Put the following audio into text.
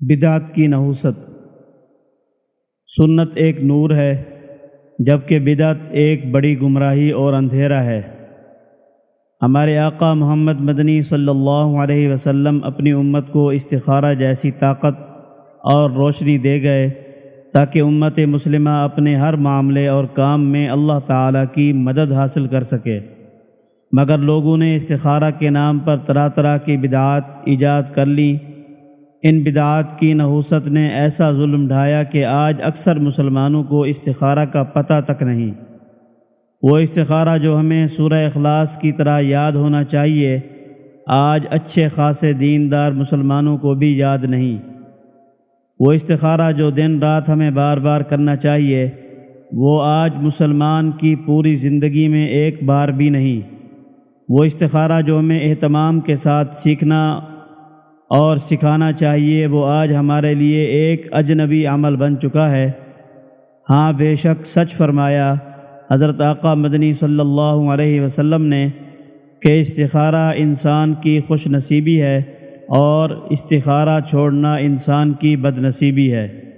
بدعت کی نحوست۔ سنت ایک نور ہے، جبکہ بدعت ایک بڑی گمراہی اور اندھیرا ہے۔ ہمارے آقا محمد مدنی صلی اللہ علیہ وسلم اپنی امت کو استخارہ جیسی طاقت اور روشنی دے گئے تاکہ امت مسلمہ اپنے ہر معاملے اور کام میں اللہ تعالیٰ کی مدد حاصل کر سکے۔ مگر لوگوں نے استخارہ کے نام پر طرح طرح کی بدعات ایجاد کر لی۔ ان بدعات کی نحوست نے ایسا ظلم ڈھایا کہ آج اکثر مسلمانوں کو استخارہ کا پتہ تک نہیں۔ وہ استخارہ جو ہمیں سورہ اخلاص کی طرح یاد ہونا چاہیے، آج اچھے خاصے دیندار مسلمانوں کو بھی یاد نہیں۔ وہ استخارہ جو دن رات ہمیں بار بار کرنا چاہیے، وہ آج مسلمان کی پوری زندگی میں ایک بار بھی نہیں۔ وہ استخارہ جو ہمیں اہتمام کے ساتھ سیکھنا اور سکھانا چاہیے، وہ آج ہمارے لیے ایک اجنبی عمل بن چکا ہے۔ ہاں بے شک سچ فرمایا۔ حضرت آقا مدنی صلی اللہ علیہ وسلم نے کہ استخارہ انسان کی خوش نصیبی ہے اور استخارہ چھوڑنا انسان کی بد نصیبی ہے۔